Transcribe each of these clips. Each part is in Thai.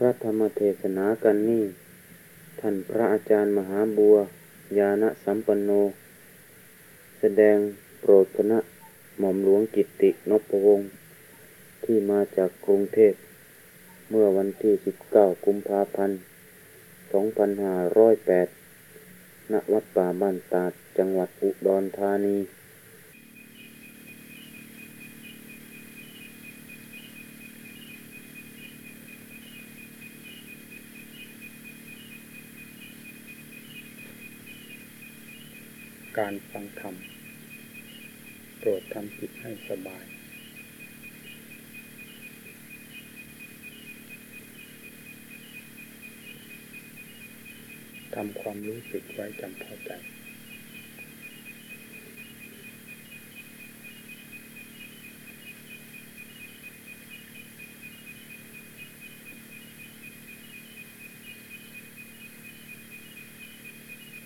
พระธรรมเทศนากันนี่ ท่านพระอาจารย์มหาบัว ญาณสัมปันโน แสดงโปรดคณะหม่อมหลวงกิตตินพวงศ์ที่มาจากกรุงเทพ เมื่อวันที่ 19 กุมภาพันธ์ 2508 ณ วัดป่าบ้านตาด จังหวัดอุดรธานี การฟังธรรม โปรดทำจิตให้สบาย ทำความรู้สึกไว้จำพอใจ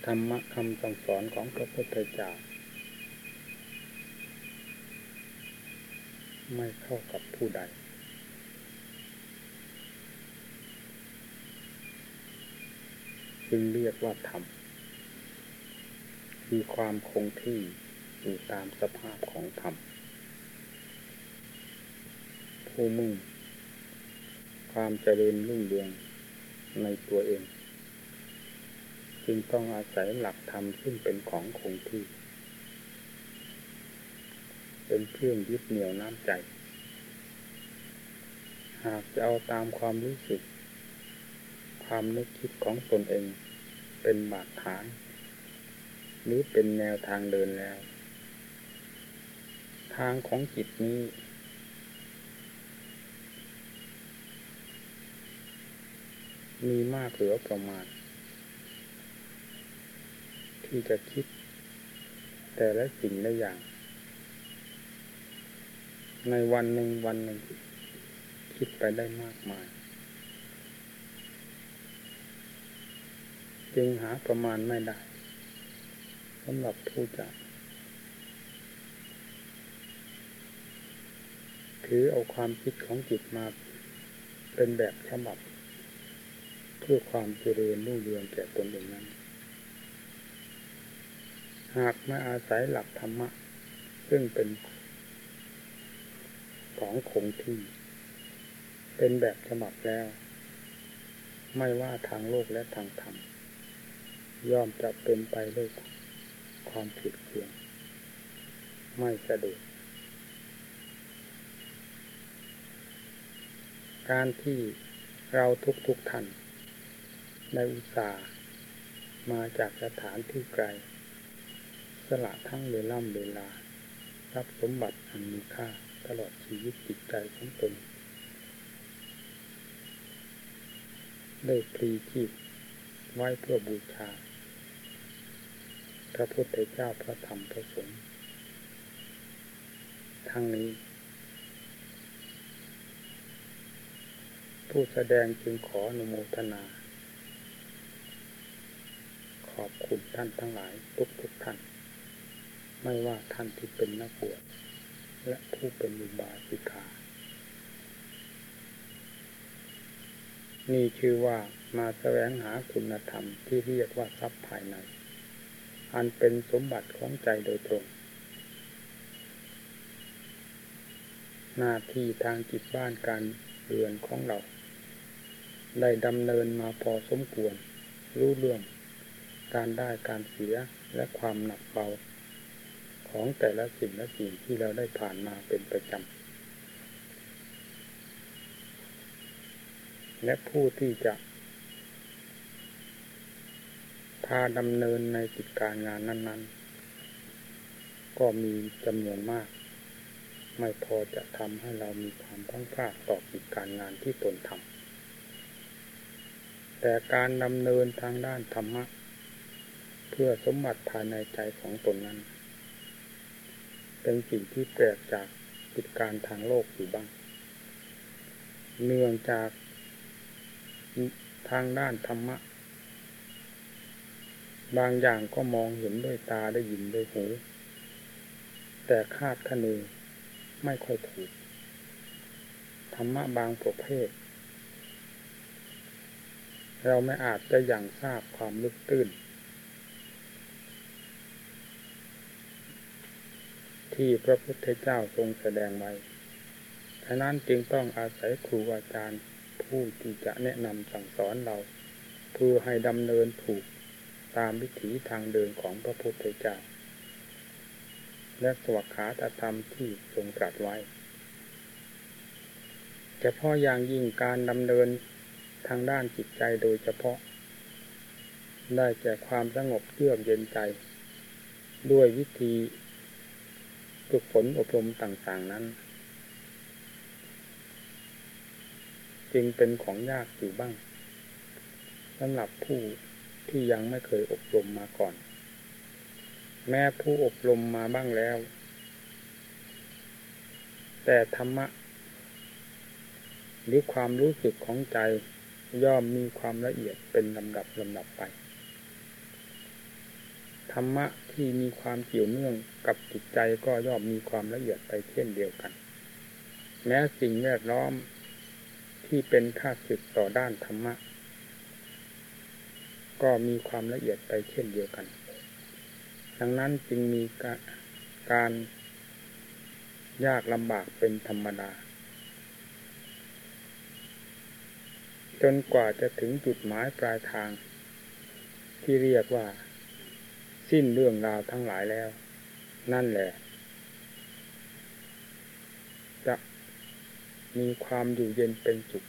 ธ รรมะคำสั่งสอนของพระพุทธเจ้าไม่เข้ากับผู้ใด จึงเรียกว่าธรรม คือความคงที่อยู่ตามสภาพของธรรม ผู้มุ่ง ความเจริญรุ่งเรืองในตัวเอง จึงต้องอาศัยหลักธรรมซึ่งเป็นของคงที่ เป็นเครื่องยึดเหนี่ยวน้ำใจ หากจะเอาตามความรู้สึก ความนึกคิดของตนเอง เป็นบาดฐาน หรือเป็นแนวทางเดินแล้ว ทางของจิตนี้มีมากเหลือประมาณ ที่จะคิด แต่ละสิ่งละอย่าง ในวันหนึ่งวันหนึ่ง คิดไปได้มากมาย จึงหาประมาณไม่ได้สำหรับผู้จะถือเอาความคิดของจิตมาเป็นแบบฉบับ เพื่อความเจริญรุ่งเรืองแก่ตนเองนั้น หากไม่อาศัยหลักธรรมะ ซึ่งเป็นของคงที่ เป็นแบบฉบับแล้ว ไม่ว่าทางโลกและทางธรรม ย่อมจะเป็นไปด้วยความผิดเพียง ไม่สะดวกการที่เราทุกๆทท่านในอุตสาห์มาจากสถานที่ไกล ละทั้งเวล่ำเวลาทรับสมบัติอันมีค่าตลอดชีวิตจิตใจของตนได้พลีชีพไว้เพื่อบูชา พระพุทธเจ้าพระธรรมพระสงฆ์ทั้งนี้ ผู้แสดงจึงขออนุโมทนา ขอบคุณท่านทั้งหลายทุกๆทท่าน ไม่ว่าท่านที่เป็นนักบวชและผู้เป็นอุบาสิกา นี่ชื่อว่ามาแสวงหาคุณธรรมที่เรียกว่าทรัพย์ภายใน อันเป็นสมบัติของใจโดยตรง หน้าที่ทางจิตบ้านการเรือนของเรา ได้ดำเนินมาพอสมควร รู้เรื่อง การได้การเสียและความหนักเบา ของแต่ละสิ่งและสิ่งที่เราได้ผ่านมาเป็นประจำ และผู้ที่จะ พาดำเนินในกิจการงานนั้น ๆ ก็มีจำนวนมาก ไม่พอจะทำให้เรามีความพ้องพลาดต่อกิจการงานที่ตนทำ แต่การดำเนินทางด้านธรรมะ เพื่อสมบัติภายในใจของตนนั้น เป็นสิ่งที่แปลกจากกิจการทางโลกอยู่บ้าง เนื่องจากทางด้านธรรมะ บางอย่างก็มองเห็นด้วยตาได้ยินด้วยหู แต่คาดคะเนไม่ค่อยถูก ธรรมะบางประเภท เราไม่อาจจะยังทราบความลึกตื้น ที่พระพุทธเจ้าทรงแสดงไว้ฉะนั้นจึงต้องอาศัยครูอาจารย์ผู้ที่จะแนะนำสั่งสอนเรา เพื่อให้ดำเนินถูกตามวิถีทางเดินของพระพุทธเจ้า และสวัสขาตธรรมที่ทรงตรัสไว้เฉพาะอย่างยิ่งการดำเนินทางด้านจิตใจโดยเฉพาะ ได้แก่ความสงบเยือกเย็นใจ ด้วยวิธี ฝึกฝนอบรมต่างๆนั้น จึงเป็นของยากอยู่บ้างสำหรับผู้ที่ยังไม่เคยอบรมมาก่อน แม้ผู้อบรมมาบ้างแล้ว แต่ธรรมะ หรือความรู้สึกของใจย่อมมีความละเอียดเป็นลำดับลำดับไป ธรรมะ ที่มีความเกี่ยวเนื่องกับจิตใจก็ย่อมมีความละเอียดไปเช่นเดียวกัน แม้สิ่งแวดล้อมที่เป็นค่าศึกต่อด้านธรรมะ ก็มีความละเอียดไปเช่นเดียวกัน ดังนั้นจึงมีการยากลำบากเป็นธรรมดา จนกว่าจะถึงจุดหมายปลายทาง ที่เรียกว่า สิ้นเรื่องราวทั้งหลายแล้ว นั่นแหละ จะมีความอยู่เย็นเป็นสุข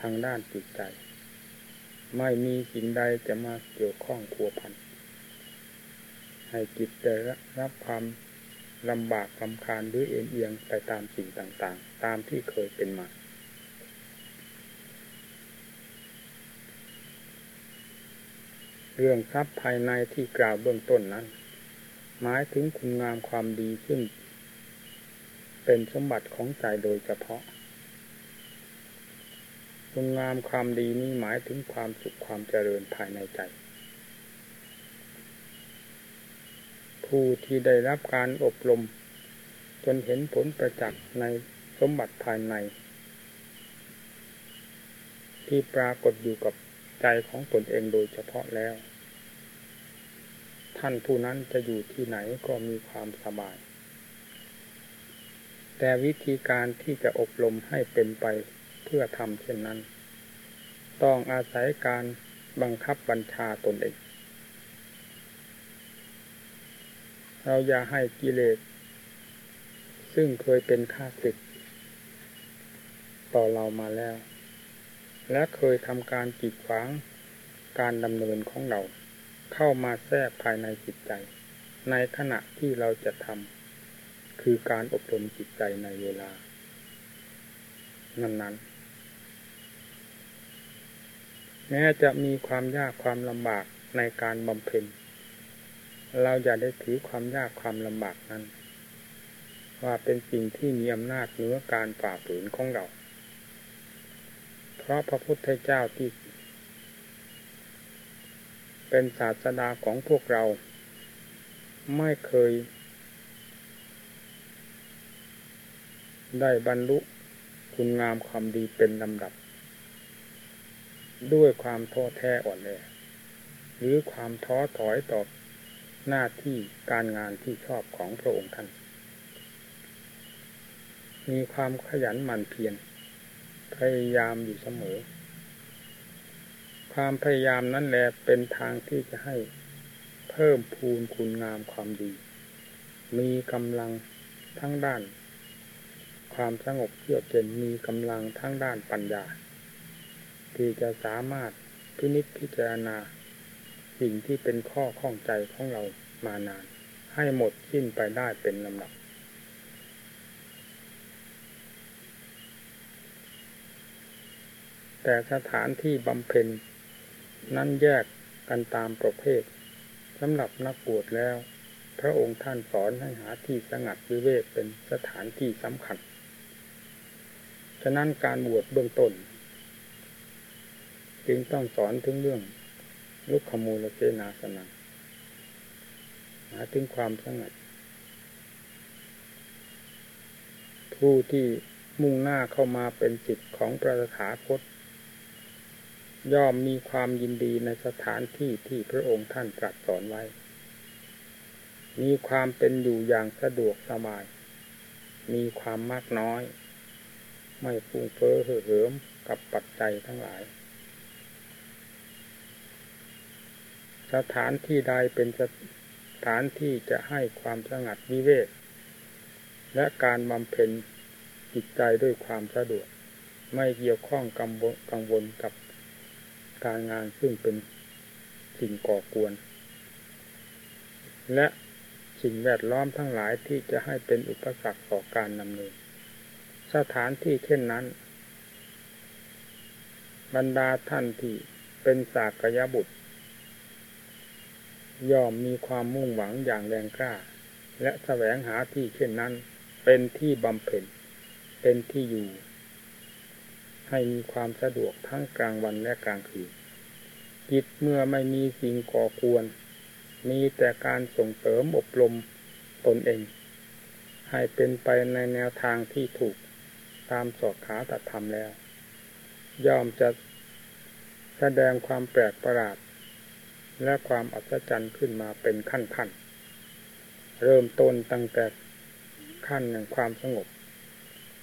ทางด้านจิตใจ ไม่มีสิ่งใดจะมาเกี่ยวข้องขัวพัน ให้จิตได้รับความลำบากลำคาญหรือเอ็นเอียงไปตามสิ่งต่างๆ ตามที่เคยเป็นมา เรื่องทรัพย์ภายในที่กล่าวเบื้องต้นนั้น หมายถึงคุณงามความดีซึ่งเป็นสมบัติของใจโดยเฉพาะ คุณงามความดีนี้หมายถึงความสุขความเจริญภายในใจ ผู้ที่ได้รับการอบรม จนเห็นผลประจักษ์ในสมบัติภายใน ที่ปรากฏอยู่กับ ใจของตนเองโดยเฉพาะแล้ว ท่านผู้นั้นจะอยู่ที่ไหนก็มีความสบาย แต่วิธีการที่จะอบรมให้เป็นไปเพื่อทำเช่นนั้น ต้องอาศัยการบังคับบัญชาตนเอง เราอย่าให้กิเลส ซึ่งเคยเป็นข้าศึก ต่อเรามาแล้ว และเคยทำการกีดขวางการดำเนินของเรา เข้ามาแทรกภายในจิตใจ ในขณะที่เราจะทำคือการอบรมจิตใจในเวลา นั้นๆ แม้จะมีความยากความลำบากในการบำเพ็ญเราอย่าได้ถือความยากความลำบากนั้น ว่าเป็นสิ่งที่มีอำนาจเหนือการฝ่าฝืนของเรา พราะพระพุทธเจ้าที่ เป็นศาสดาของพวกเรา ไม่เคย ได้บรรลุคุณงามความดีเป็นลำดับ ด้วยความท้อแท้อ่อนแอหรือความท้อถอยต่อหน้าที่การงานที่ชอบของพระองค์ท่าน มีความขยันหมั่นเพียร พยายามอยู่เสมอ ความพยายามนั้นแหละเป็นทางที่จะให้เพิ่มพูนคุณงามความดี มีกำลังทั้งด้าน ความสงบเยือกเย็นมีกำลังทั้งด้านปัญญา ที่จะสามารถพินิจพิจารณา สิ่งที่เป็นข้อข้องใจของเรามานาน ให้หมดสิ้นไปได้เป็นลำดับ แต่สถานที่บำเพ็ญ นั้นแยกกันตามประเภทสำหรับนักบวชแล้ว พระองค์ท่านสอนให้หาที่สงัดวิเวกเป็นสถานที่สำคัญ ฉะนั้นการบวชเบื้องต้น จึงต้องสอนถึงเรื่องลุกขมูลเจนาสนะหาถึงความสงัด ผู้ที่มุ่งหน้าเข้ามาเป็นจิตของพระสถาคต ย่อมมีความยินดีในสถานที่ที่พระองค์ท่านตรัสสอนไว้ มีความเป็นอยู่อย่างสะดวกสบาย มีความมากน้อย ไม่ฟุ้งเฟ้อเหื่อเหิมกับปัจจัยทั้งหลาย สถานที่ใดเป็นสถานที่จะให้ความสงัดวิเวกและการบำเพ็ญจิตใจด้วยความสะดวก ไม่เกี่ยวข้องกังวลกับ การงานซึ่งเป็นสิ่งก่อกวน และสิ่งแวดล้อมทั้งหลายที่จะให้เป็นอุปสรรคต่อการนำเนิน สถานที่เช่นนั้น บรรดาท่านที่เป็นสากยบุตร ย่อมมีความมุ่งหวังอย่างแรงกล้า และแสวงหาที่เช่นนั้น เป็นที่บำเพ็ญเป็นที่อยู่ ให้มีความสะดวกทั้งกลางวันและกลางคืนจิตเมื่อไม่มีสิ่งก่อกวนมีแต่การส่งเสริมอบรมตนเอง ให้เป็นไปในแนวทางที่ถูกตามสอดขาตัดธรรมแล้ว ย่อมจะแสดงความแปลกประหลาด และความอัศจรรย์ขึ้นมาเป็นขั้นขั้นเริ่มต้นตั้งแต่ขั้นแห่งความสงบ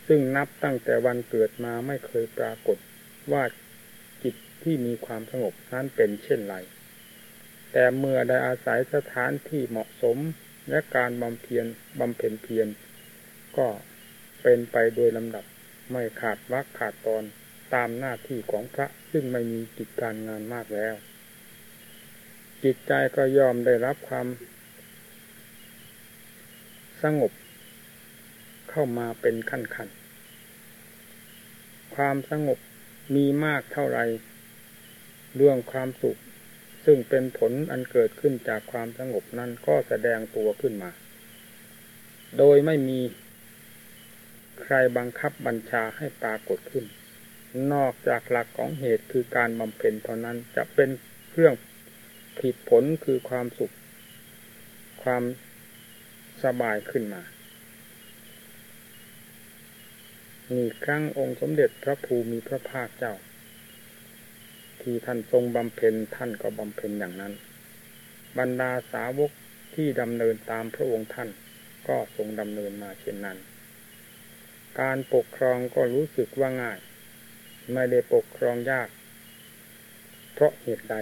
ซึ่งนับตั้งแต่วันเกิดมาไม่เคยปรากฏว่าจิตที่มีความสงบนั้นเป็นเช่นไร แต่เมื่อได้อาศัยสถานที่เหมาะสมและการบำเพ็ญบำเพ็ญเพียรก็เป็นไปโดยลำดับไม่ขาดวักขาดตอนตามหน้าที่ของพระซึ่งไม่มีกิจการงานมากแล้ว จิตใจก็ยอมได้รับความ สงบ เข้ามาเป็นขั้นขันความสงบมีมากเท่าไรเรื่องความสุข ซึ่งเป็นผลอันเกิดขึ้นจากความสงบนั้นก็แสดงตัวขึ้นมา โดยไม่มีใครบังคับบัญชาให้ปรากฏขึ้น นอกจากหลักของเหตุคือการบำเพ็ญเท่านั้นจะเป็นเครื่องผิดผลคือความสุข ความสบายขึ้นมา นี่ครั้งองค์สมเด็จพระภูมิพระภาคเจ้า ที่ท่านทรงบำเพ็ญท่านก็บำเพ็ญอย่างนั้น บรรดาสาวกที่ดำเนินตามพระองค์ท่านก็ทรงดำเนินมาเช่นนั้น การปกครองก็รู้สึกว่าง่าย ไม่ได้ปกครองยาก เพราะเหตุใด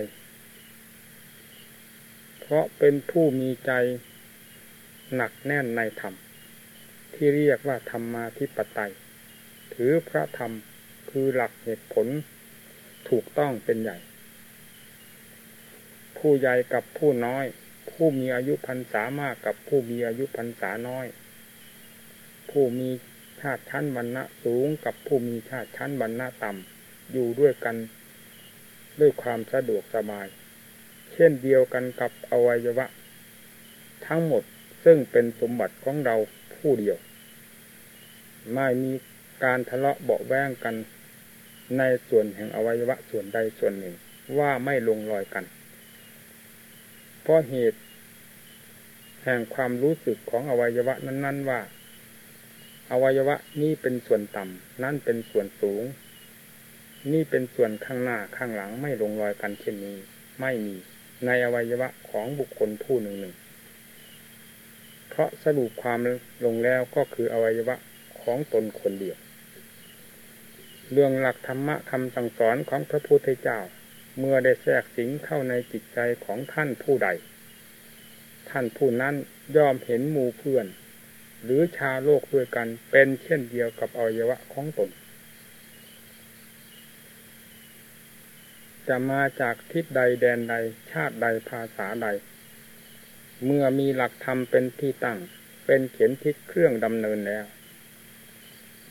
เพราะเป็นผู้มีใจหนักแน่นในธรรม ที่เรียกว่าธรรมาธิปไตย ถือพระธรรมคือหลักเหตุผลถูกต้องเป็นใหญ่ ผู้ใหญ่กับผู้น้อย ผู้มีอายุพรรษามากกับผู้มีอายุพรรษาน้อย ผู้มีชาติชั้นวรรณะสูงกับผู้มีชาติชั้นวรรณะต่ำอยู่ด้วยกันด้วยความสะดวกสบาย เช่นเดียวกันกับอวัยวะ ทั้งหมดซึ่งเป็นสมบัติของเราผู้เดียว ไม่มี การทะเลาะเบาแวงกันในส่วนแห่งอวัยวะส่วนใดส่วนหนึ่งว่าไม่ลงรอยกัน เพราะเหตุ แห่งความรู้สึกของอวัยวะนั้น ๆ ว่า อวัยวะนี้เป็นส่วนต่ำนั่นเป็นส่วนสูง นี่เป็นส่วนข้างหน้าข้างหลังไม่ลงรอยกันเช่นนี้ ไม่มีในอวัยวะของบุคคลผู้หนึ่งหนึ่งเพราะสรุปความลงแล้วก็คืออวัยวะของตนคนเดียว เรื่องหลักธรรมะคำสั่งสอนของพระพุทธเจ้า เมื่อได้แทรกสิงเข้าในจิตใจของท่านผู้ใด ท่านผู้นั้นย่อมเห็นหมู่เพื่อน หรือชาโลกด้วยกันเป็นเช่นเดียวกับอวัยวะของตน จะมาจากทิศใดแดนใดชาติใดภาษาใด เมื่อมีหลักธรรมเป็นที่ตั้ง เป็นเขียนทิศเครื่องดำเนินแล้ว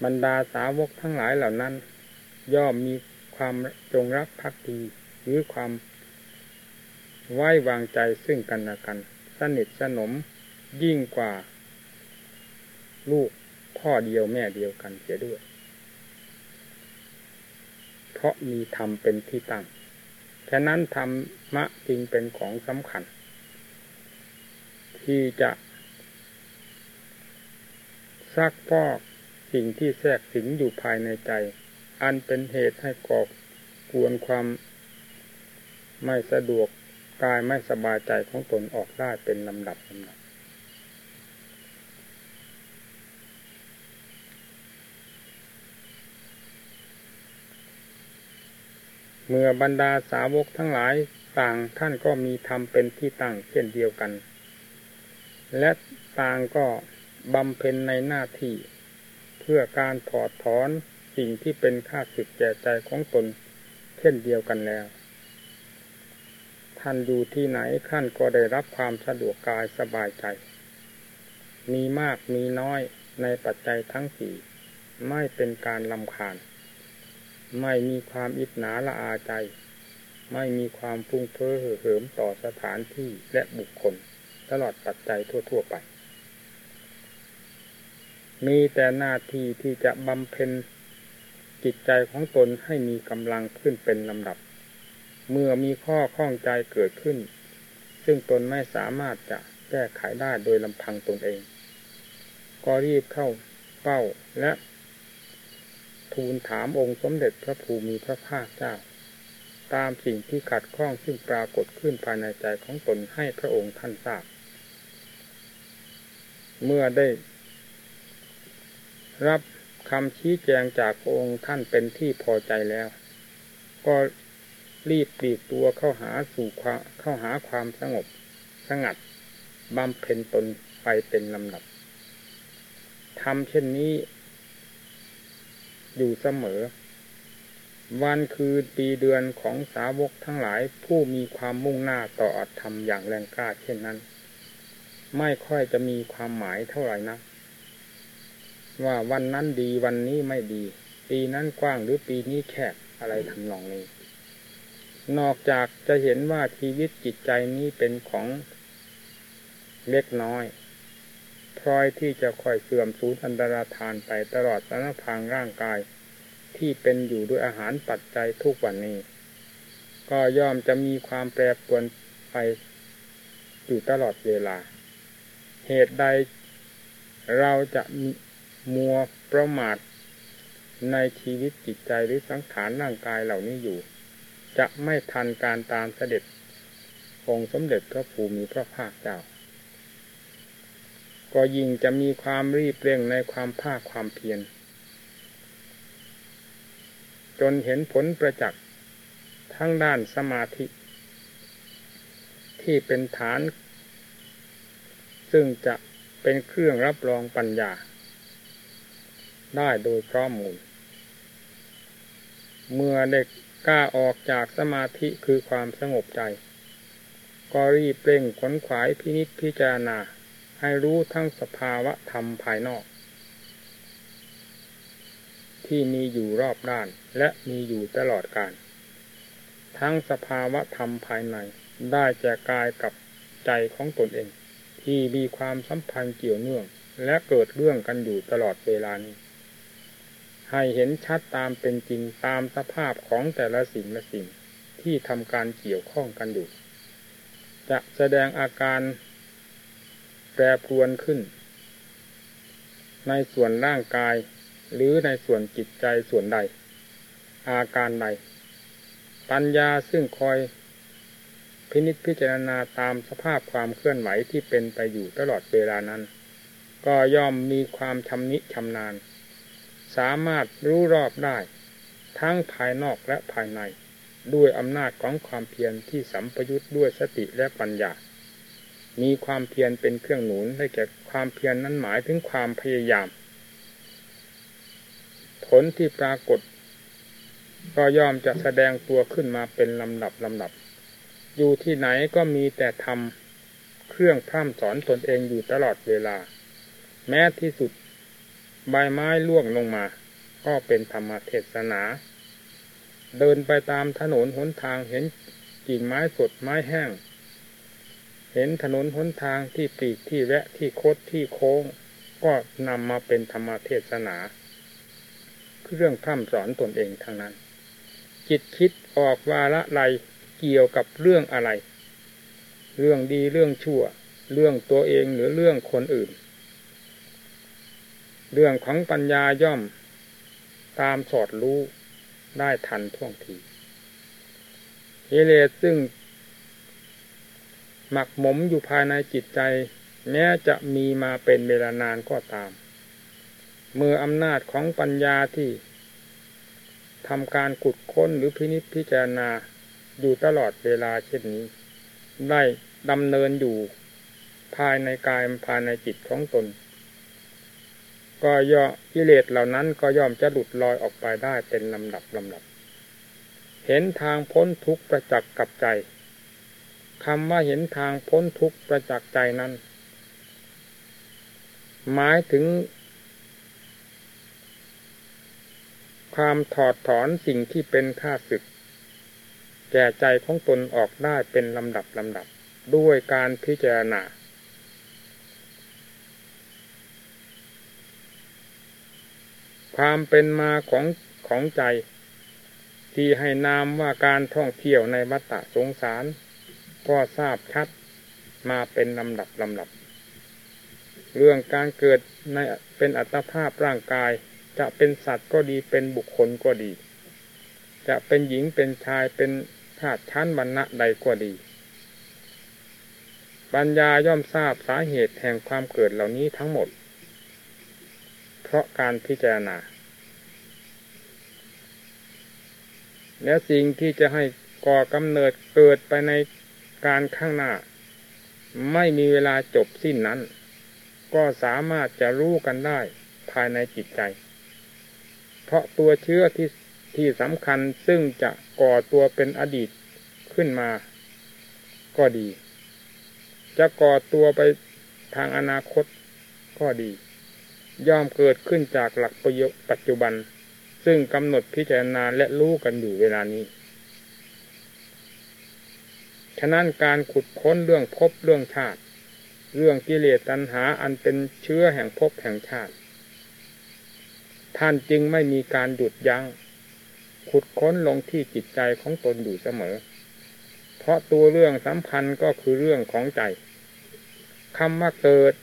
บรรดาสาวกทั้งหลายเหล่านั้น ย่อมมีความจงรักภักดี หรือความไว้วางใจซึ่งกันและกัน สนิทสนมยิ่งกว่า ลูกพ่อเดียวแม่เดียวกันเสียด้วย เพราะมีธรรมเป็นที่ตั้งฉะนั้นธรรมะจึงเป็นของสำคัญ ที่จะซักพอกสิ่งที่แทรกสิงอยู่ภายในใจ อันเป็นเหตุให้ก่อกวนความไม่สะดวกกายไม่สบายใจของตนออกได้เป็นลำดับลำดับเมื่อบรรดาสาวกทั้งหลายต่างท่านก็มีธรรมเป็นที่ตั้งเช่นเดียวกัน และต่างก็บำเพ็ญในหน้าที่ เพื่อการถอดถอน สิ่งที่เป็นค่าสึกแก่ใจของตน เช่นเดียวกันแล้ว ท่านอยู่ที่ไหนท่านก็ได้รับความสะดวกกายสบายใจ มีมากมีน้อยในปัจจัยทั้งสี่ไม่เป็นการลำคาญ ไม่มีความอิจฉาละอาใจ ไม่มีความฟุ้งเฟ้อเห่อเหิมต่อสถานที่และบุคคล ตลอดปัจจัยทั่ว ๆ ไป มีแต่หน้าที่ที่จะบำเพ็ญ จิตใจของตนให้มีกำลังขึ้นเป็นลำดับ เมื่อมีข้อข้องใจเกิดขึ้น ซึ่งตนไม่สามารถจะแก้ไขได้โดยลำพังตนเอง ก็รีบเข้าเป้าและทูลถามองค์สมเด็จพระภูมิพระภาคเจ้า ตามสิ่งที่ขัดข้องซึ่งปรากฏขึ้นภายในใจของตนให้พระองค์ท่านทราบ เมื่อได้รับ คำชี้แจงจากองค์ท่านเป็นที่พอใจแล้ว ก็รีบปลีกตัวเข้าหาสู่ความเข้าหาความสงบสงัดบำเพ็ญตนไปเป็นลำดับทำเช่นนี้ อยู่เสมอ วันคือปีเดือนของสาวกทั้งหลายผู้มีความมุ่งหน้าต่ออัตธรรมอย่างแรงกล้าเช่นนั้น ไม่ค่อยจะมีความหมายเท่าไหร่นะ ว่าวันนั้นดีวันนี้ไม่ดี ปีนั้นกว้างหรือปีนี้แคบอะไรทำนองนี้ นอกจากจะเห็นว่าชีวิตจิตใจนี้เป็นของเล็กน้อยพลอยที่จะค่อยเสื่อมสูญอันตรธานไปตลอดสารพางร่างกายที่เป็นอยู่ด้วยอาหารปัจจัยทุกวันนี้ ก็ย่อมจะมีความแปรปรวนไปอยู่ตลอดเวลา เหตุใดเราจะ มัวประมาทในชีวิตจิตใจหรือสังขารร่างกายเหล่านี้อยู่ จะไม่ทันการตามเสด็จองสมเด็จพระภูมิพระภาคเจ้า ก็ยิ่งจะมีความรีบเร่งในความภาคความเพียรจนเห็นผลประจักษ์ทั้งด้านสมาธิ ที่เป็นฐาน ซึ่งจะเป็นเครื่องรับรองปัญญา ได้โดยพร้อมมูล เมื่อเด็กกล้าออกจากสมาธิคือความสงบใจ ก็รีบเร่งขนขวายพินิจพิจารณา ให้รู้ทั้งสภาวะธรรมภายนอก ที่มีอยู่รอบด้านและมีอยู่ตลอดกาลทั้งสภาวะธรรมภายในได้แจกกายกับใจของตนเอง ที่มีความสัมพันธ์เกี่ยวเนื่อง และเกิดเรื่องกันอยู่ตลอดเวลานี้ ให้เห็นชัดตามเป็นจริงตามสภาพของแต่ละสิ่งละสิ่งที่ทำการเกี่ยวข้องกันอยู่ จะแสดงอาการแปรปรวนขึ้น ในส่วนร่างกายหรือในส่วนจิตใจส่วนใด อาการใด ปัญญาซึ่งคอยพินิจพิจารณาตามสภาพความเคลื่อนไหวที่เป็นไปอยู่ตลอดเวลานั้น ก็ย่อมมีความชำนิชำนาญ สามารถรู้รอบได้ ทั้งภายนอกและภายใน ด้วยอำนาจของความเพียรที่สัมปยุทธ์ด้วยสติและปัญญา มีความเพียรเป็นเครื่องหนุนได้แก่ความเพียรนนั้นหมายถึงความพยายาม ผลที่ปรากฏ ก็ย่อมจะแสดงตัวขึ้นมาเป็นลำดับลำดับ อยู่ที่ไหนก็มีแต่ทำเครื่องพร่ำสอนตนเองอยู่ตลอดเวลา แม้ที่สุด ใบไม้ล่วงลงมา ก็เป็นธรรมเทศนา เดินไปตามถนนหนทางเห็นกิ่งไม้สดไม้แห้ง เห็นถนนหนทางที่ปีกที่แวะที่โคดที่โค้ง ก็นำมาเป็นธรรมเทศนาเรื่องพร่ำสอนตนเองทางนั้น จิตคิดออกวาละไรเกี่ยวกับเรื่องอะไร เรื่องดีเรื่องชั่ว เรื่องตัวเองหรือเรื่องคนอื่น เรื่องของปัญญาย่อม ตามสอดรู้ได้ทันท่วงทีกิเลสซึ่ง หมักหมมอยู่ภายในจิตใจ แม้จะมีมาเป็นเวลานานก็ตาม เมื่ออำนาจของปัญญาที่ทำการขุดค้นหรือพินิจพิจารณาอยู่ตลอดเวลาเช่นนี้ ได้ดำเนินอยู่ภายในกายภายในจิตของตน ก็ย่อกิเลสเหล่านั้นก็ย่อมจะหลุดลอยออกไปได้เป็นลำดับลำดับ เห็นทางพ้นทุกข์ประจักษ์กับใจคำว่าเห็นทางพ้นทุกข์ประจักษ์ใจนั้น หมายถึง ความถอดถอนสิ่งที่เป็นข้าศึก แก่ใจของตนออกได้เป็นลำดับลำดับ ด้วยการพิจารณา ความเป็นมาของของใจ ที่ให้นามว่าการท่องเที่ยวในวัฏสงสารก็ทราบชัดมาเป็นลำดับลำดับ เรื่องการเกิดในเป็นอัตภาพร่างกาย จะเป็นสัตว์ก็ดีเป็นบุคคลก็ดี จะเป็นหญิงเป็นชายเป็นชาติชั้นวรรณะใดก็ดีปัญญาย่อมทราบสาเหตุแห่งความเกิดเหล่านี้ทั้งหมด เพราะการพิจารณา และสิ่งที่จะให้ก่อกำเนิดเกิดไปในการข้างหน้า ไม่มีเวลาจบสิ้นนั้น ก็สามารถจะรู้กันได้ภายในจิตใจ เพราะตัวเชื้อที่ที่สำคัญซึ่งจะก่อตัวเป็นอดีตขึ้นมา ก็ดี จะก่อตัวไปทางอนาคตก็ดี ย่อมเกิดขึ้นจากหลักประโยชน์ปัจจุบัน ซึ่งกำหนดพิจารณาและรู้กันอยู่เวลานี้ ฉะนั้นการขุดค้นเรื่องภพเรื่องชาติ เรื่องกิเลสตัณหาอันเป็นเชื้อแห่งภพแห่งชาติ ท่านจึงไม่มีการหยุดยัง้ง ขุดค้นลงที่จิตใจของตนอยู่เสมอ เพราะตัวเรื่องสำคัญก็คือเรื่องของใจคำว่าเกิด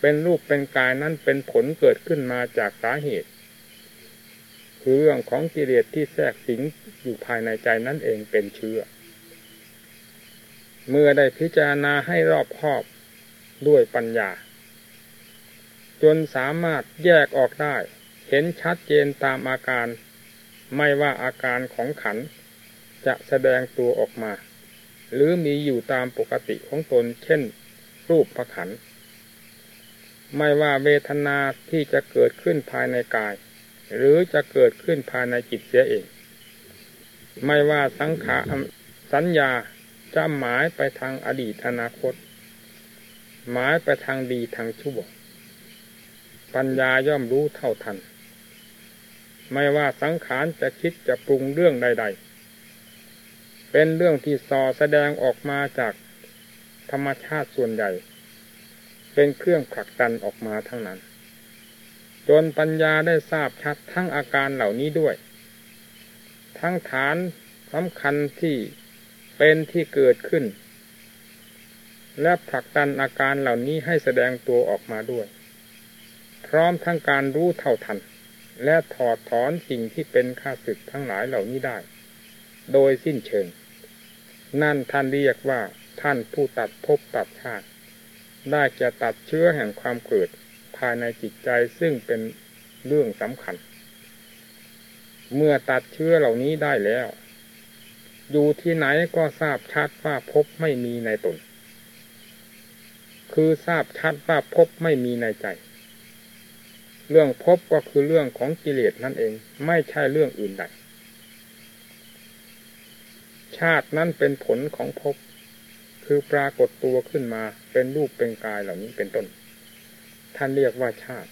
เป็นรูปเป็นกายนั้นเป็นผลเกิดขึ้นมาจากสาเหตุ คือเรื่องของกิเลสที่แทรกสิงอยู่ภายในใจนั่นเองเป็นเชื้อ เมื่อได้พิจารณาให้รอบคอบด้วยปัญญา จนสามารถแยกออกได้ เห็นชัดเจนตามอาการ ไม่ว่าอาการของขัน จะแสดงตัวออกมา หรือมีอยู่ตามปกติของตน เช่น รูปประขัน ไม่ว่าเวทนาที่จะเกิดขึ้นภายในกาย หรือจะเกิดขึ้นภายในจิตเสียเอง ไม่ว่าสังขารสัญญาจะหมายไปทางอดีตอนาคต หมายไปทางดีทางชั่วปัญญาย่อมรู้เท่าทัน ไม่ว่าสังขารจะคิดจะปรุงเรื่องใด ๆ เป็นเรื่องที่สอแสดงออกมาจากธรรมชาติส่วนใหญ่ เป็นเครื่องผลักดันออกมาทั้งนั้น จนปัญญาได้ทราบชัดทั้งอาการเหล่านี้ด้วย ทั้งฐานสำคัญที่เป็นที่เกิดขึ้น และผลักดันอาการเหล่านี้ให้แสดงตัวออกมาด้วย พร้อมทั้งการรู้เท่าทัน และถอดถอนสิ่งที่เป็นข้าศึกทั้งหลายเหล่านี้ได้ โดยสิ้นเชิง นั่นท่านเรียกว่าท่านผู้ตัดภพตัดชาติได้จะตัดเชื้อแห่งความเกิดายในจิตใจซึ่งเป็นเรื่องสำคัญ เมื่อตัดเชื้อเหล่านี้ได้แล้ว อยู่ที่ไหนก็ทราบชัดว่าพบไม่มีในตน คือทราบชัดว่าพบไม่มีในใจ เรื่องพบก็คือเรื่องของกิเลสนั่นเอง ไม่ใช่เรื่องอื่นใด ชาตินั้นเป็นผลของพบ คือปรากฏตัวขึ้นมาเป็นรูปเป็นกายเหล่านี้เป็นต้น ท่านเรียกว่าชาติ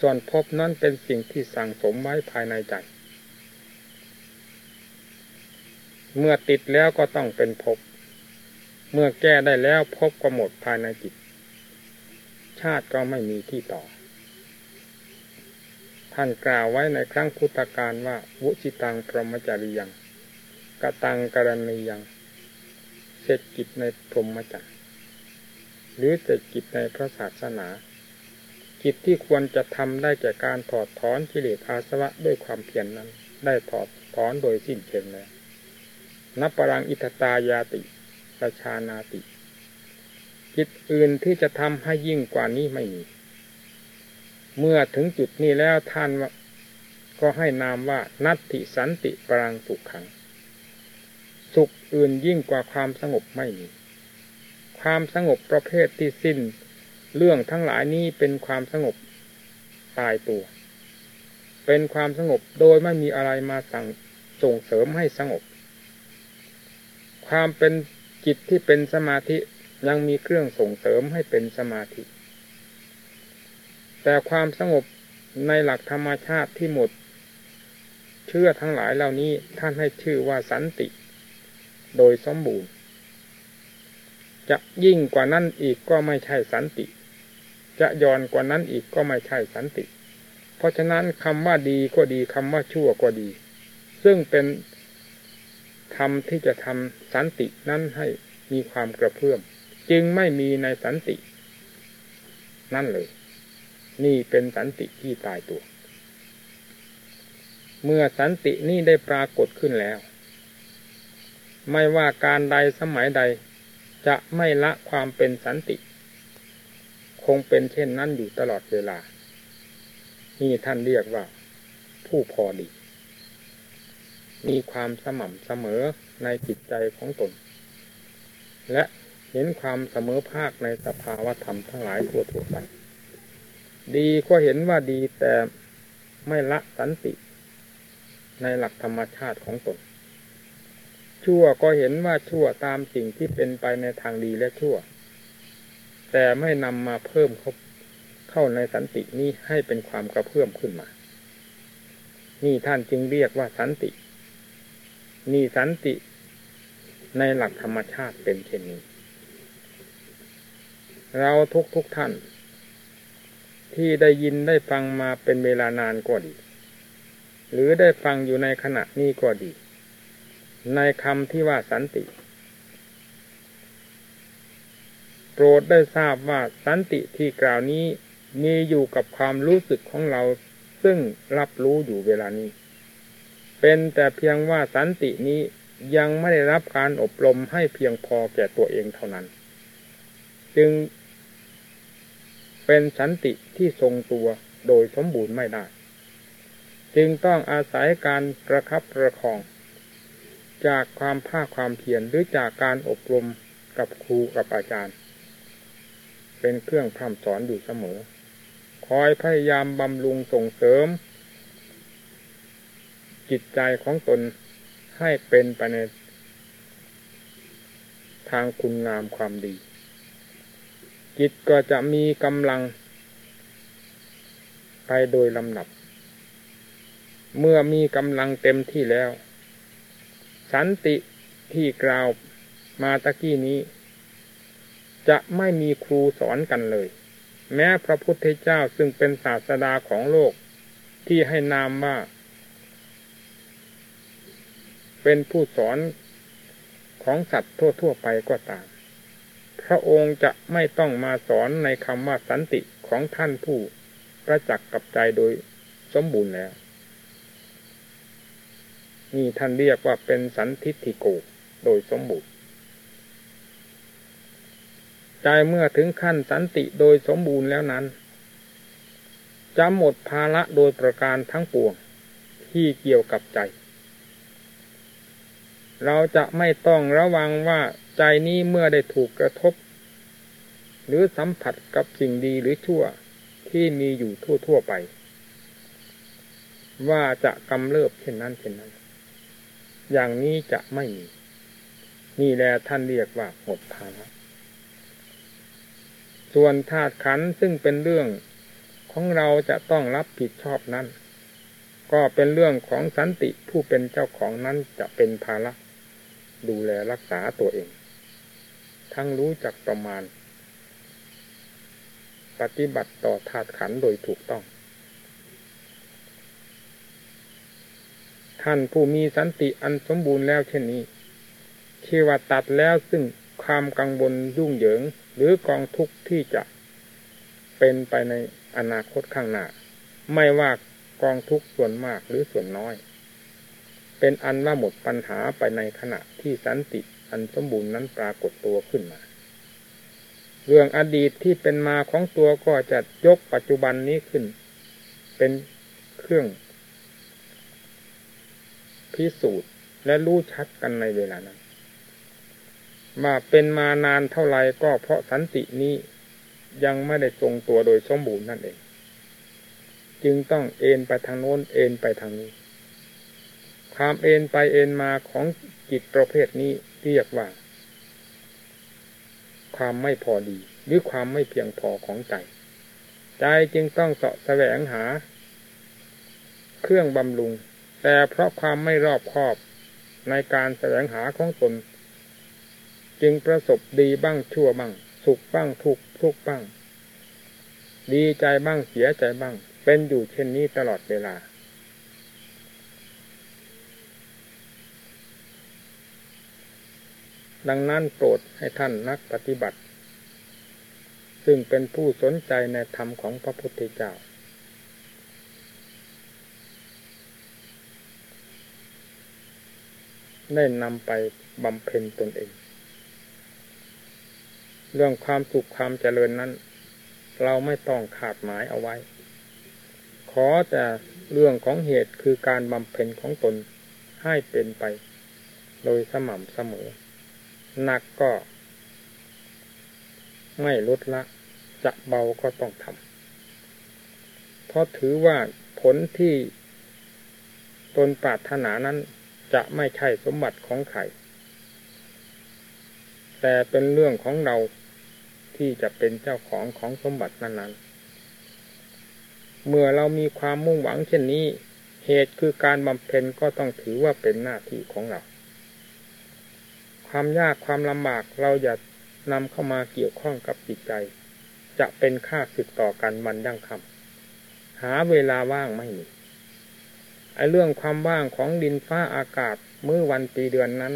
ส่วนพบนั้นเป็นสิ่งที่สั่งสมไว้ภายในใจ เมื่อติดแล้วก็ต้องเป็นภพ เมื่อแก้ได้แล้วภพก็หมดภายในจิต ชาติก็ไม่มีที่ต่อ ท่านกล่าวไว้ในครั้งพุทธกาลว่า วุชิตังพรหมจริยังกตังกรณียัง เสร็จกิจในพรหมจรรย์ หรือเสร็จกิจในพระศาสนา กิจที่ควรจะทำได้แก่การถอดถอนกิเลสอาสวะด้วยความเพียรนนั้น ได้ถอดถอนโดยสิ้นเชิงแล้วนับปรังอิทตายาติประชานาติจิตอื่นที่จะทำให้ยิ่งกว่านี้ไม่มี เมื่อถึงจุดนี้แล้วท่านก็ให้นามว่านัตติสันติปรังสุขขัง สุขอื่นยิ่งกว่าความสงบไม่มี ความสงบประเภทที่สิ้น เรื่องทั้งหลายนี้เป็นความสงบตายตัว เป็นความสงบโดยไม่มีอะไรมาสั่งส่งเสริมให้สงบ ความเป็นจิตที่เป็นสมาธิยังมีเครื่องส่งเสริมให้เป็นสมาธิ แต่ความสงบในหลักธรรมชาติที่หมด เชื่อทั้งหลายเหล่านี้ท่านให้ชื่อว่าสันติ โดยสมบูรณ์ จะยิ่งกว่านั้นอีกก็ไม่ใช่สันติ จะย่อนกว่านั้นอีกก็ไม่ใช่สันติ เพราะฉะนั้นคำว่าดีก็ดีคำว่าชั่วก็ดี ซึ่งเป็นธรรมที่จะทำสันตินั้นให้มีความกระเพื่อม จึงไม่มีในสันติ นั่นเลย นี่เป็นสันติที่ตายตัว เมื่อสันตินี่ได้ปรากฏขึ้นแล้ว ไม่ว่าการใดสมัยใด จะไม่ละความเป็นสันติ คงเป็นเช่นนั้นอยู่ตลอดเวลา นี่ท่านเรียกว่า ผู้พอดี มีความสม่ำเสมอในจิตใจของตน และเห็นความเสมอภาคในสภาวธรรมทั้งหลายทั่วทั่วไป ดีก็เห็นว่าดีแต่ไม่ละสันติ ในหลักธรรมชาติของตน ชั่วก็เห็นว่าชั่วตามสิ่งที่เป็นไปในทางดีและชั่ว แต่ไม่นำมาเพิ่มเข้าเข้าในสันตินี้ให้เป็นความกระเพื่อมขึ้นมา นี่ท่านจึงเรียกว่าสันติ นี่สันติในหลักธรรมชาติเป็นเช่นนี้ เราทุกทุกท่าน ที่ได้ยินได้ฟังมาเป็นเวลานานก็ดี หรือได้ฟังอยู่ในขณะนี้ก็ดี ในคำที่ว่าสันติ โปรดได้ทราบว่าสันติที่กล่าวนี้มีอยู่กับความรู้สึกของเรา ซึ่งรับรู้อยู่เวลานี้ เป็นแต่เพียงว่าสันตินี้ยังไม่ได้รับการอบรมให้เพียงพอแก่ตัวเองเท่านั้น จึงเป็นสันติที่ทรงตัวโดยสมบูรณ์ไม่ได้ จึงต้องอาศัยการประคับประคอง จากความภาคความเพียรหรือจากการอบรมกับครูกับอาจารย์ เป็นเครื่องพร่ำสอนอยู่เสมอ คอยพยายามบำรุงส่งเสริม จิตใจของตนให้เป็นไปในทางคุณงามความดี จิตก็จะมีกำลัง ไปโดยลำดับ เมื่อมีกำลังเต็มที่แล้ว สันติที่กล่าวมาตะกี้นี้ จะไม่มีครูสอนกันเลย แม้พระพุทธเจ้าซึ่งเป็นศาสดาของโลกที่ให้นามว่า เป็นผู้สอนของสัตว์ทั่วๆไปก็ตาม พระองค์จะไม่ต้องมาสอนในคำว่าสันติของท่านผู้ประจักษ์กับใจโดยสมบูรณ์แล้ว นี่ท่านเรียกว่าเป็นสันทิฏฐิโกโดยสมบูรณ์ใจเมื่อถึงขั้นสันติโดยสมบูรณ์แล้วนั้นจะหมดภาระโดยประการทั้งปวงที่เกี่ยวกับใจ เราจะไม่ต้องระวังว่าใจนี้เมื่อได้ถูกกระทบ หรือสัมผัสกับสิ่งดีหรือชั่วที่มีอยู่ทั่วๆไป ว่าจะกำเริบเช่นนั้นเช่นนั้น อย่างนี้จะไม่มี นี่แหละท่านเรียกว่าหมดภาระส่วนธาตุขันซึ่งเป็นเรื่องของเราจะต้องรับผิดชอบนั้น ก็เป็นเรื่องของสันติผู้เป็นเจ้าของนั้นจะเป็นภาระดูแลรักษาตัวเอง ทั้งรู้จักประมาณ ปฏิบัติต่อธาตุขันโดยถูกต้อง ท่านผู้มีสันติอันสมบูรณ์แล้วเช่นนี้ชื่ว่าตัดแล้วซึ่งความกังวลยุ่งเหยิง หรือกองทุกข์ที่จะเป็นไปในอนาคตข้างหน้า ไม่ว่ากองทุกข์ส่วนมากหรือส่วนน้อย เป็นอันว่าหมดปัญหาไปในขณะที่สันติอันสมบูรณ์นั้นปรากฏตัวขึ้นมา เรื่องอดีตที่เป็นมาของตัวก็จะยกปัจจุบันนี้ขึ้น เป็นเครื่อง พิสูจน์และรู้ชัดกันในเวลานั้นมาเป็นมานานเท่าไรก็เพราะสันตินี้ยังไม่ได้ทรงตัวโดยสมบูรณ์นั่นเอง จึงต้องเอ็นไปทางโน้นเอ็นไปทางนี้ ความเอ็นไปเอ็นมาของจิตประเภทนี้เรียกว่า ความไม่พอดี หรือความไม่เพียงพอของใจ ใจจึงต้องเสาะแสวงหา เครื่องบำรุง แต่เพราะความไม่รอบคอบในการแสวงหาของตน จึงประสบดีบ้างชั่วบ้าง สุขบ้างทุกทุกบ้าง ดีใจบ้างเสียใจบ้าง เป็นอยู่เช่นนี้ตลอดเวลา ดังนั้นโปรดให้ท่านนักปฏิบัติ ซึ่งเป็นผู้สนใจในธรรมของพระพุทธเจ้า ได้นำไปบำเพ็ญตนเอง เรื่องความสุขความเจริญนั้น เราไม่ต้องขาดหมายเอาไว้ ขอแต่เรื่องของเหตุคือการบำเพ็ญของตนให้เป็นไป โดยสม่ำเสมอหนักก็ ไม่ลดละ จะเบาก็ต้องทำเพราะถือว่าผลที่ตนปรารถนานั้น จะไม่ใช่สมบัติของใคร แต่เป็นเรื่องของเราที่จะเป็นเจ้าของของสมบัตินั้นๆ เมื่อเรามีความมุ่งหวังเช่นนี้ เหตุคือการบำเพ็ญก็ต้องถือว่าเป็นหน้าที่ของเรา ความยากความลำบากเราอย่านำเข้ามาเกี่ยวข้องกับจิตใจ จะเป็นค่าศึกต่อกันวันยั่งคำหาเวลาว่างไม่มี ไอ้เรื่องความว่างของดินฟ้าอากาศมื้อวันปีเดือนนั้น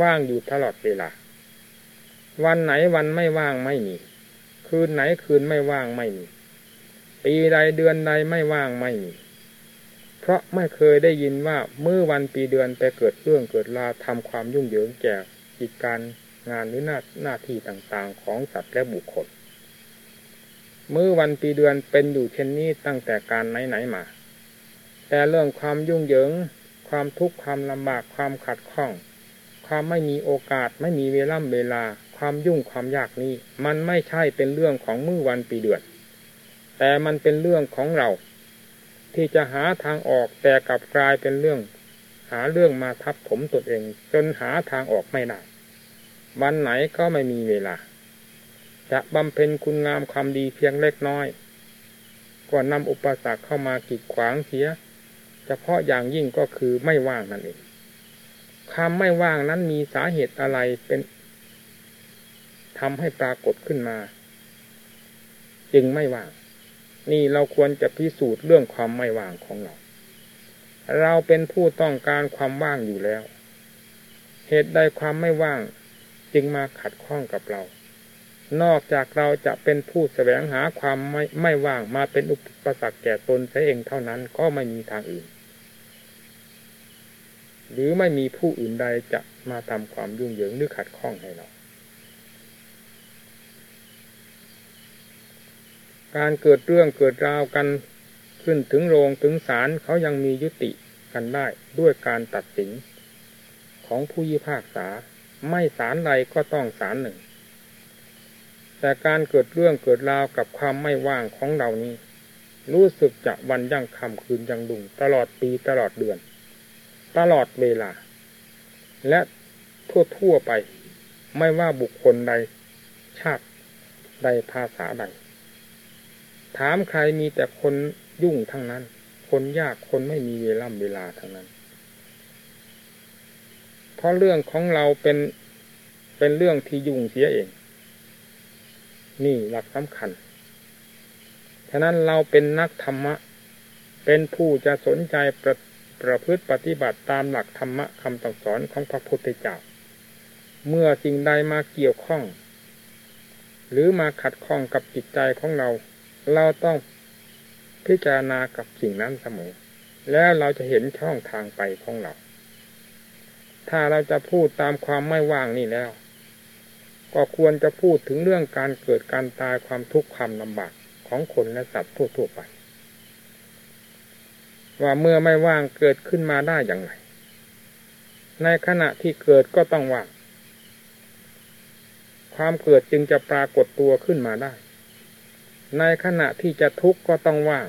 ว่างอยู่ตลอดเวลา วันไหนวันไม่ว่างไม่มี คืนไหนคืนไม่ว่างไม่มี ปีใดเดือนใดไม่ว่างไม่มี เพราะไม่เคยได้ยินว่ามื้อวันปีเดือนไปเกิดเรื่องเกิดลาทำความยุ่งเหยิงแก่กิจการงานหรือหน้าหน้าที่ต่างๆของสัตว์และบุคคลมื้อวันปีเดือนเป็นอยู่เช่นนี้ตั้งแต่การไหนๆมา แต่เรื่องความยุ่งเหยิง ความทุกข์ความลำบากความขัดข้อง ความไม่มีโอกาสไม่มีเวล่ำเวลา ความยุ่งความยากนี้ มันไม่ใช่เป็นเรื่องของมื้อวันปีเดือน แต่มันเป็นเรื่องของเรา ที่จะหาทางออกแต่กลับกลายเป็นเรื่อง หาเรื่องมาทับถมตนเอง จนหาทางออกไม่ได้วันไหนก็ไม่มีเวลา จะบำเพ็ญคุณงามความดีเพียงเล็กน้อย ก็นำอุปสรรคเข้ามากีดขวางเสีย เฉพาะอย่างยิ่งก็คือไม่ว่างนั่นเองคำไม่ว่างนั้นมีสาเหตุอะไรเป็นทำให้ปรากฏขึ้นมา จึงไม่ว่าง นี่เราควรจะพิสูจน์เรื่องความไม่ว่างของเรา เราเป็นผู้ต้องการความว่างอยู่แล้ว เหตุใดความไม่ว่าง จึงมาขัดข้องกับเรา นอกจากเราจะเป็นผู้แสวงหาความไม่ไม่ว่างมาเป็นอุปสรรคแก่ตนใช้เองเท่านั้นก็ไม่มีทางอื่น หรือไม่มีผู้อื่นใดจะมาทำความยุ่งเหยิงหรือขัดข้องให้เรา การเกิดเรื่องเกิดราวกันขึ้นถึงโรงถึงศาลเขายังมียุติกันได้ด้วยการตัดสิน ของผู้ยิพากษาไม่ศาลใดก็ต้องศาลหนึ่ง แต่การเกิดเรื่องเกิดราวกับความไม่ว่างของเรานี้ รู้สึกจะวันยั่งคำคืนยังดุงตลอดปีตลอดเดือน ตลอดเวลา และทั่วๆไป ไม่ว่าบุคคลใด ชาติใดภาษาใด ถามใครมีแต่คนยุ่งทั้งนั้น คนยากคนไม่มีเวลาเวลาทั้งนั้น เพราะเรื่องของเราเป็นเป็นเรื่องที่ยุ่งเสียเอง นี่หลักสำคัญ ฉะนั้นเราเป็นนักธรรมะ เป็นผู้จะสนใจประ ประพฤติปฏิบัติตามหลักธรรมะคำสั่งสอนของพระพุทธเจ้า เมื่อสิ่งใดมาเกี่ยวข้อง หรือมาขัดข้องกับจิตใจของเรา เราต้องพิจารณากับสิ่งนั้นเสมอ แล้วเราจะเห็นช่องทางไปของเรา ถ้าเราจะพูดตามความไม่ว่างนี่แล้ว ก็ควรจะพูดถึงเรื่องการเกิดการตายความทุกข์ความลำบากของคนและสัตว์ทั่วๆไป ว่าเมื่อไม่ว่างเกิดขึ้นมาได้อย่างไร ในขณะที่เกิดก็ต้องว่าง ความเกิดจึงจะปรากฏตัวขึ้นมาได้ ในขณะที่จะทุกข์ก็ต้องว่าง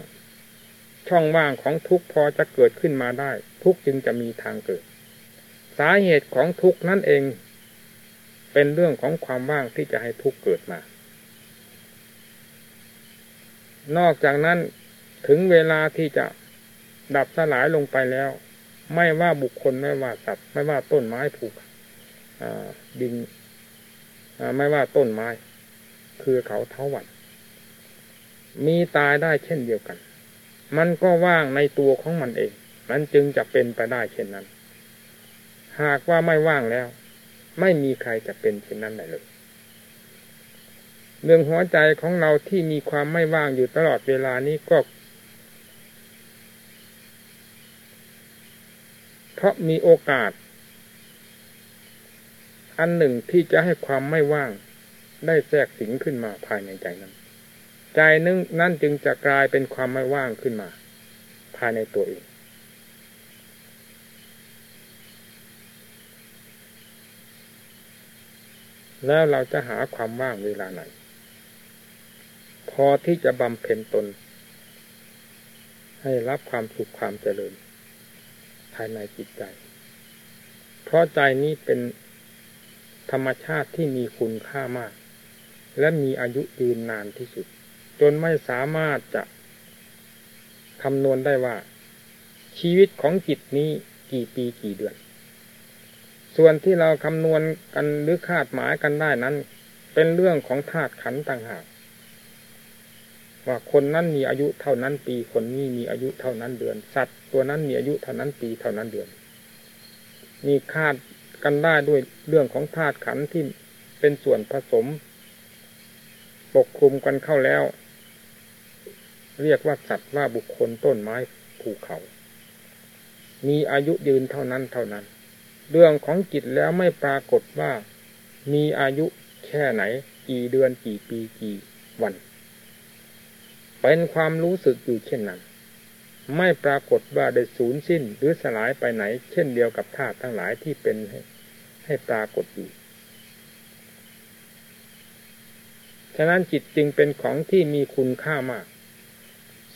ช่องว่างของทุกข์พอจะเกิดขึ้นมาได้ ทุกข์จึงจะมีทางเกิด สาเหตุของทุกข์นั่นเอง เป็นเรื่องของความว่างที่จะให้ทุกข์เกิดมา นอกจากนั้นถึงเวลาที่จะ ดับสลายลงไปแล้ว ไม่ว่าบุคคลไม่ว่าสัตว์ไม่ว่าต้นไม้ผูกดินไม่ว่าต้นไม้ คือเขาเท้าวันมีตายได้เช่นเดียวกัน มันก็ว่างในตัวของมันเอง มันจึงจะเป็นไปได้เช่นนั้น หากว่าไม่ว่างแล้ว ไม่มีใครจะเป็นเช่นนั้นได้เลยเรื่องหัวใจของเราที่มีความไม่ว่างอยู่ตลอดเวลานี้ก็ เพราะมีโอกาส อันหนึ่งที่จะให้ความไม่ว่าง ได้แทรกสิงขึ้นมาภายในใจนั้น ใจนึงนั่นจึงจะกลายเป็นความไม่ว่างขึ้นมา ภายในตัวเองแล้วเราจะหาความว่างเวลาไหน พอที่จะบำเพ็ญตน ให้รับความสุขความเจริญ ภายในจิตใจ เพราะใจนี้เป็นธรรมชาติที่มีคุณค่ามาก และมีอายุยืนนานที่สุด จนไม่สามารถจะคำนวณได้ว่า ชีวิตของจิตนี้กี่ปีกี่เดือน ส่วนที่เราคำนวณกันหรือคาดหมายกันได้นั้น เป็นเรื่องของธาตุขันต่างหาก ว่าคนนั้นมีอายุเท่านั้นปี คนนี้มีอายุเท่านั้นเดือน สัตว์ตัวนั้นมีอายุเท่านั้นปีเท่านั้นเดือน มีคาดกันได้ด้วยเรื่องของธาตุขันที่เป็นส่วนผสม ปกคลุมกันเข้าแล้ว เรียกว่าสัตว์ว่าบุคคลต้นไม้ภูเขา มีอายุยืนเท่านั้นเท่านั้น เรื่องของจิตแล้วไม่ปรากฏว่า มีอายุแค่ไหน กี่เดือนกี่ปีกี่วัน เป็นความรู้สึกอยู่เช่นนั้น ไม่ปรากฏว่าได้สูญสิ้นหรือสลายไปไหน เช่นเดียวกับธาตุทั้งหลายที่เป็นให้ให้ปรากฏอยู่ฉะนั้นจิตจึงเป็นของที่มีคุณค่ามาก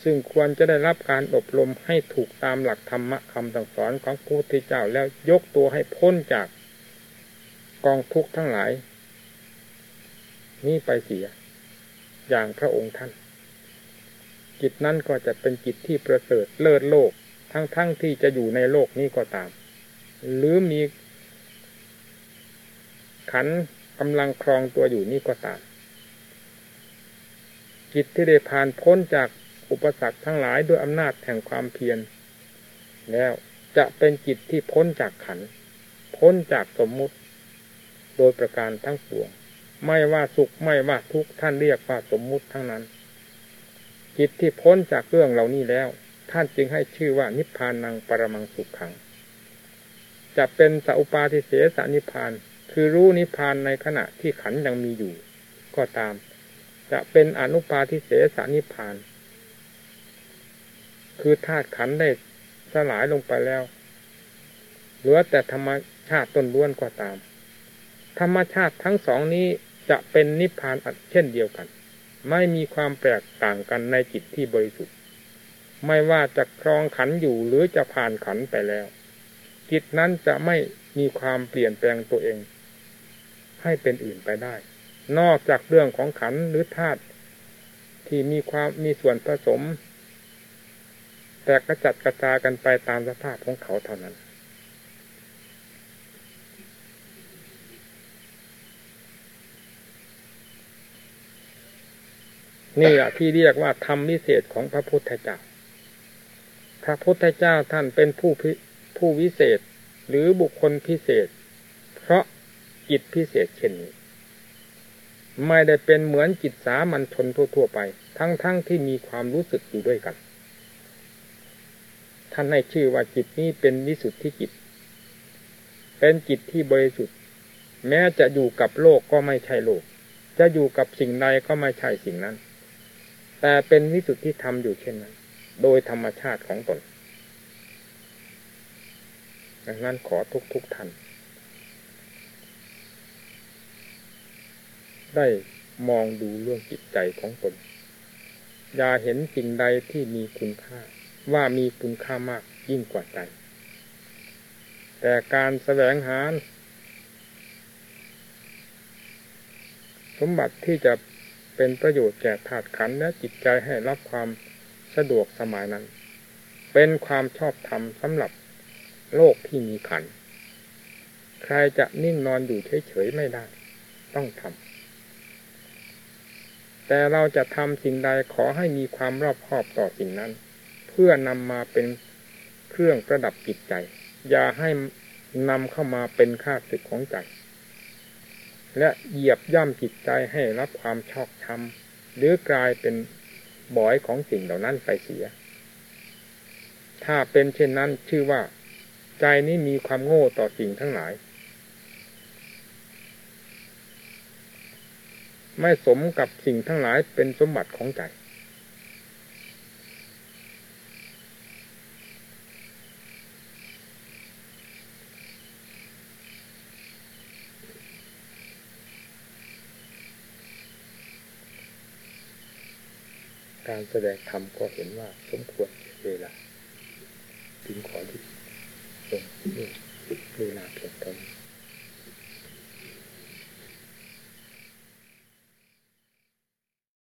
ซึ่งควรจะได้รับการอบรมให้ถูกตามหลักธรรมะคำสั่งสอนของพระพุทธเจ้าแล้วยกตัวให้พ้นจากกองทุกข์ทั้งหลาย นี้ไปเสีย อย่างพระองค์ท่าน จิตนั้นก็จะเป็นจิตที่ประเสริฐเลิศโลก ทั้งๆทที่จะอยู่ในโลกนี้ก็ตาม หรือมี ขันกำลังครองตัวอยู่นี่ก็ตาม จิตที่ได้ผ่านพ้นจากอุปสรรคทั้งหลายด้วยอำนาจแห่งความเพียร แล้วจะเป็นจิตที่พ้นจากขัน พ้นจากสมมุติ โดยประการทั้งปวง ไม่ว่าสุขไม่ว่าทุกข์ท่านเรียกว่าสมมุติทั้งนั้น จิตที่พ้นจากเรื่องเหล่านี้แล้ว ท่านจึงให้ชื่อว่านิพพานังปรมังสุขขัง จะเป็นสัพปาทิเสสนิพพาน คือรู้นิพพานในขณะที่ขันยังมีอยู่ ก็ตาม จะเป็นอนุปาทิเสสนิพพาน คือธาตุขันได้สลายลงไปแล้วเหลือแต่ธรรมชาติต้นล้วนก็ตาม ธรรมชาติทั้งสองนี้จะเป็นนิพพานเช่นเดียวกัน ไม่มีความแตกต่างกันในจิตที่บริสุทธิ์ ไม่ว่าจะครองขันอยู่หรือจะผ่านขันไปแล้ว จิตนั้นจะไม่มีความเปลี่ยนแปลงตัวเอง ให้เป็นอื่นไปได้ นอกจากเรื่องของขันหรือธาตุที่มีความมีส่วนผสม แต่กระจัดกระจายกันไปตามสภาพของเขาเท่านั้น นี่แหละที่เรียกว่าธรรมวิเศษของพระพุทธเจ้า พระพุทธเจ้าท่านเป็นผู้ผู้วิเศษหรือบุคคลพิเศษ เพราะจิตพิเศษเช่นนี้ ไม่ได้เป็นเหมือนจิตสามัญชนทั่วๆไป ทั้งๆทที่มีความรู้สึกอยู่ด้วยกัน ท่านให้ชื่อว่าจิตนี้เป็นวิสุทธิจิต เป็นจิตที่บริสุทธิ์ แม้จะอยู่กับโลกก็ไม่ใช่โลก จะอยู่กับสิ่งใดก็ไม่ใช่สิ่งนั้น แต่เป็นวิสุทธิธรรมอยู่เช่นนั้น โดยธรรมชาติของตนดังนั้นขอทุกทุกท่านได้มองดูเรื่องจิตใจของตน อย่าเห็นสิ่งใดที่มีคุณค่า ว่ามีคุณค่ามากยิ่งกว่าใจ แต่การแสวงหาสมบัติที่จะ เป็นประโยชน์แก่ธาตุขันและจิตใจให้รับความสะดวกสมัยนั้น เป็นความชอบธรรมสำหรับโลกที่มีขัน ใครจะนิ่งนอนอยู่เฉยๆไม่ได้ ต้องทำแต่เราจะทำสิ่งใดขอให้มีความรอบคอบต่อสิ่งนั้น เพื่อนำมาเป็นเครื่องประดับจิตใจ อย่าให้นำเข้ามาเป็นค่าศึกของใจ และเหยียบย่ำจิตใจให้รับความชอกช้ำหรือกลายเป็นบอยของสิ่งเหล่านั้นไปเสีย ถ้าเป็นเช่นนั้นชื่อว่า ใจนี้มีความโง่ต่อสิ่งทั้งหลาย ไม่สมกับสิ่งทั้งหลายเป็นสมบัติของใจ การแสดงธรรมก็เห็นว่าสมควรเวลาจึงขอที่ลงเรื่องเวลาเพียงเท่านี้